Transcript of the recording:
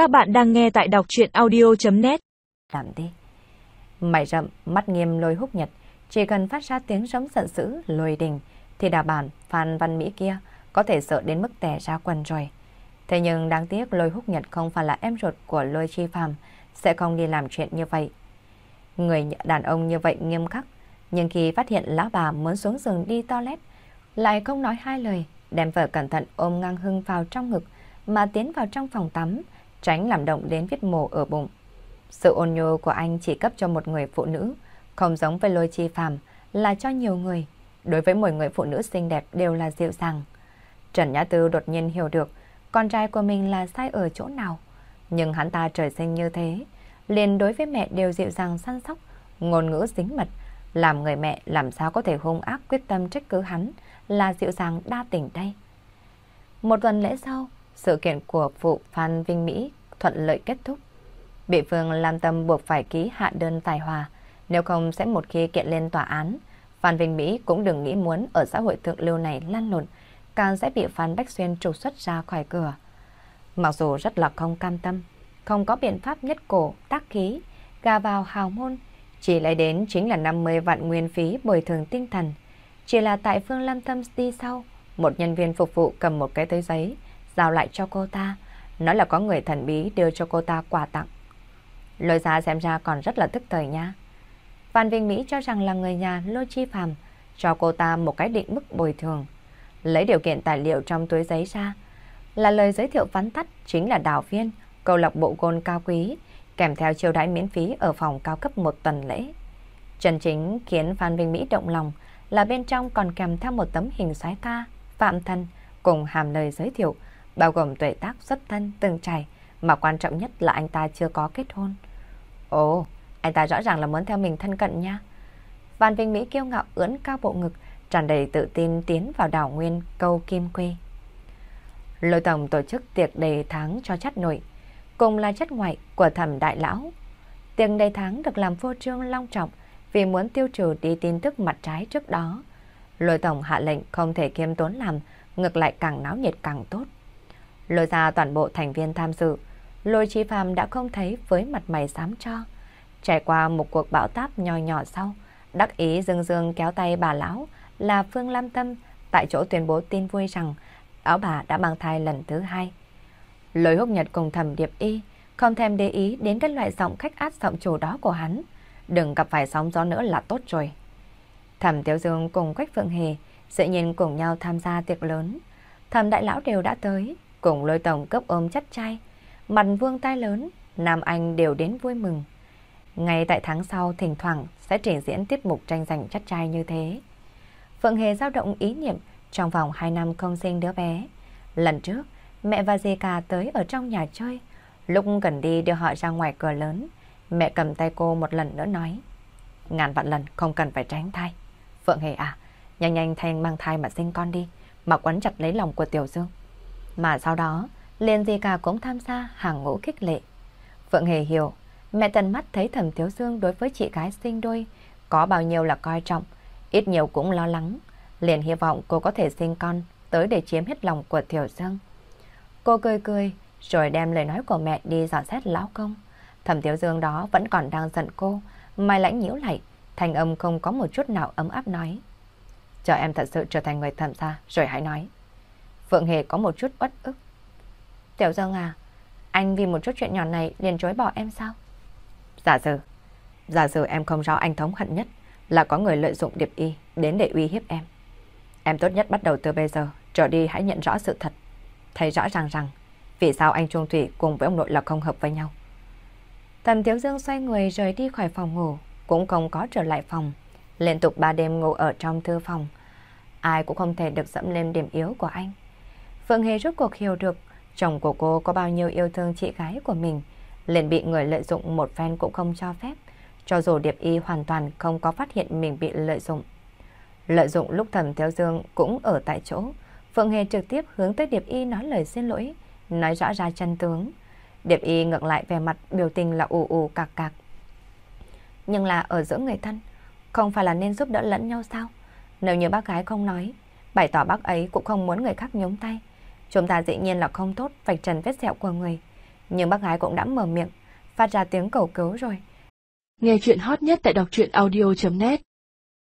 Các bạn đang nghe tại đọc chuyện audio.net Làm đi. Mày rậm, mắt nghiêm lôi húc nhật, chỉ cần phát ra tiếng sống giận dữ, lôi đình, thì đà bản Phan Văn Mỹ kia có thể sợ đến mức tè ra quần rồi. Thế nhưng đáng tiếc lôi húc nhật không phải là em ruột của lôi chi phàm, sẽ không đi làm chuyện như vậy. Người đàn ông như vậy nghiêm khắc, nhưng khi phát hiện lão bà muốn xuống giường đi toilet, lại không nói hai lời, đem vợ cẩn thận ôm ngang hưng vào trong ngực mà tiến vào trong phòng tắm, tránh làm động đến vết mổ ở bụng. Sự ôn nhô của anh chỉ cấp cho một người phụ nữ, không giống với lôi chi phàm là cho nhiều người. Đối với mỗi người phụ nữ xinh đẹp đều là dịu dàng. Trần Nhã Tư đột nhiên hiểu được con trai của mình là sai ở chỗ nào. Nhưng hắn ta trời sinh như thế, liền đối với mẹ đều dịu dàng săn sóc, ngôn ngữ dính mật, làm người mẹ làm sao có thể hung ác quyết tâm trách cứ hắn là dịu dàng đa tình đây. Một tuần lễ sau, sự kiện của vụ Phan Vinh Mỹ thuận lợi kết thúc. Bị Phương lam tâm buộc phải ký hạ đơn tài hòa, nếu không sẽ một khi kiện lên tòa án, Phan Vinh Mỹ cũng đừng nghĩ muốn ở xã hội thượng lưu này lăn lộn, càng sẽ bị Phan Bách Xuyên trục xuất ra khỏi cửa. Mặc dù rất là không cam tâm, không có biện pháp nhất cổ, tác khí, gà vào hào môn, chỉ lấy đến chính là 50 vạn nguyên phí bồi thường tinh thần. Chỉ là tại Phương Lam Tâm đi sau, một nhân viên phục vụ cầm một cái tờ giấy, giao lại cho cô ta, nói là có người thần bí đưa cho cô ta quà tặng. Lôi giá xem ra còn rất là tức thời nha. Phan Vinh Mỹ cho rằng là người nhà Lô Chi Phạm cho cô ta một cái định mức bồi thường. Lấy điều kiện tài liệu trong túi giấy ra, là lời giới thiệu vắn tắt chính là đào viên, câu lạc bộ gôn cao quý, kèm theo chiêu đãi miễn phí ở phòng cao cấp một tuần lễ. Chân chính khiến Phan Vinh Mỹ động lòng là bên trong còn kèm theo một tấm hình xoái ca, phạm thân, cùng hàm lời giới thiệu, bao gồm tuổi tác xuất thân từng trải, mà quan trọng nhất là anh ta chưa có kết hôn. Ồ, anh ta rõ ràng là muốn theo mình thân cận nha. văn Vinh Mỹ kiêu ngạo ưỡn cao bộ ngực, tràn đầy tự tin tiến vào đảo nguyên câu Kim Quê. Lôi tổng tổ chức tiệc đầy tháng cho chất nội, cùng là chất ngoại của thẩm đại lão. Tiệc đầy tháng được làm vô trương long trọng vì muốn tiêu trừ đi tin tức mặt trái trước đó. Lôi tổng hạ lệnh không thể kiêm tốn làm, ngược lại càng náo nhiệt càng tốt. Lôi ra toàn bộ thành viên tham dự, lôi chi phàm đã không thấy với mặt mày xám cho. Trải qua một cuộc bão táp nhỏ nhỏ sau, đắc ý dương dương kéo tay bà lão là Phương Lam Tâm tại chỗ tuyên bố tin vui rằng áo bà đã mang thai lần thứ hai. Lôi húc nhật cùng thầm điệp y, không thèm để ý đến các loại giọng khách át giọng chủ đó của hắn. Đừng gặp phải sóng gió nữa là tốt rồi. Thẩm Tiểu Dương cùng Quách Phượng Hề dĩ nhiên cùng nhau tham gia tiệc lớn. Thẩm Đại Lão đều đã tới, cùng lôi tổng cấp ôm chất chay, Mặt vương tai lớn, Nam Anh đều đến vui mừng. Ngay tại tháng sau thỉnh thoảng sẽ trình diễn tiết mục tranh giành chất trai như thế. Phượng Hề dao động ý niệm trong vòng 2 năm không sinh đứa bé. Lần trước, mẹ và dì cả tới ở trong nhà chơi. Lúc gần đi đưa họ ra ngoài cửa lớn, mẹ cầm tay cô một lần nữa nói. Ngàn vạn lần không cần phải tránh thai. Phượng Hề à, nhanh nhanh thanh mang thai mà sinh con đi, mà quấn chặt lấy lòng của Tiểu Dương. Mà sau đó, liền gì cả cũng tham gia hàng ngũ khích lệ. Phượng Hề hiểu, mẹ tần mắt thấy thẩm thiếu Dương đối với chị gái sinh đôi, có bao nhiêu là coi trọng, ít nhiều cũng lo lắng. Liền hy vọng cô có thể sinh con tới để chiếm hết lòng của thiếu Dương. Cô cười cười, rồi đem lời nói của mẹ đi dò xét lão công. Thẩm Tiểu Dương đó vẫn còn đang giận cô, mày lãnh nhiễu lại, thành âm không có một chút nào ấm áp nói. Chờ em thật sự trở thành người thẩm gia rồi hãy nói. Phượng Hề có một chút uất ức. Tiểu Dương à, anh vì một chút chuyện nhỏ này liền chối bỏ em sao? Giả sử, giả sử em không rõ anh thống hận nhất là có người lợi dụng điệp y đến để uy hiếp em. Em tốt nhất bắt đầu từ bây giờ, trở đi hãy nhận rõ sự thật. Thấy rõ ràng rằng, vì sao anh Trung Thủy cùng với ông nội là không hợp với nhau. Tần Tiếu Dương xoay người rời đi khỏi phòng ngủ, cũng không có trở lại phòng. Liên tục ba đêm ngủ ở trong thư phòng. Ai cũng không thể được dẫm lên điểm yếu của anh. Phượng Hề rốt cuộc hiểu được chồng của cô có bao nhiêu yêu thương chị gái của mình. Liền bị người lợi dụng một phen cũng không cho phép. Cho dù Điệp Y hoàn toàn không có phát hiện mình bị lợi dụng. Lợi dụng lúc thầm theo Dương cũng ở tại chỗ. Phượng Hề trực tiếp hướng tới Điệp Y nói lời xin lỗi, nói rõ ra chân tướng. Điệp Y ngược lại về mặt biểu tình là ù ù cạc cạc. Nhưng là ở giữa người thân, không phải là nên giúp đỡ lẫn nhau sao? Nếu như bác gái không nói, bày tỏ bác ấy cũng không muốn người khác nhúng tay. Chúng ta dĩ nhiên là không tốt vạch trần vết sẹo của người. Nhưng bác gái cũng đã mở miệng, phát ra tiếng cầu cứu rồi. Nghe chuyện hot nhất tại đọc truyện audio.net